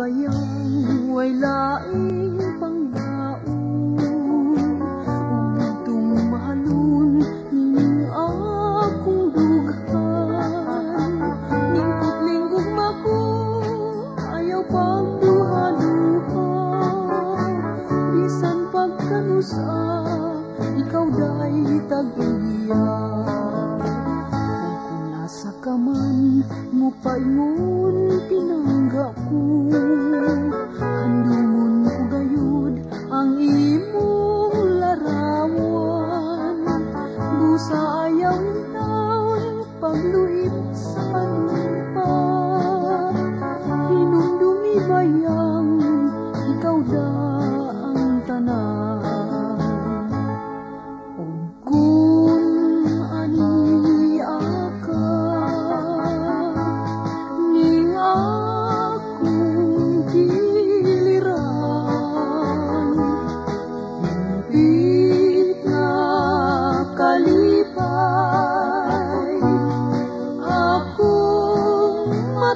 bayang way laing pangbaon Huwag tumahalon ning akong dughan Ning putling gugma ko ayaw pang duha-duha Bisan pagkanusa ikaw dahi taguya Kung nasa kaman mo pa'y munting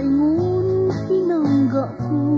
gọi ngun khi nồng gõ cuốn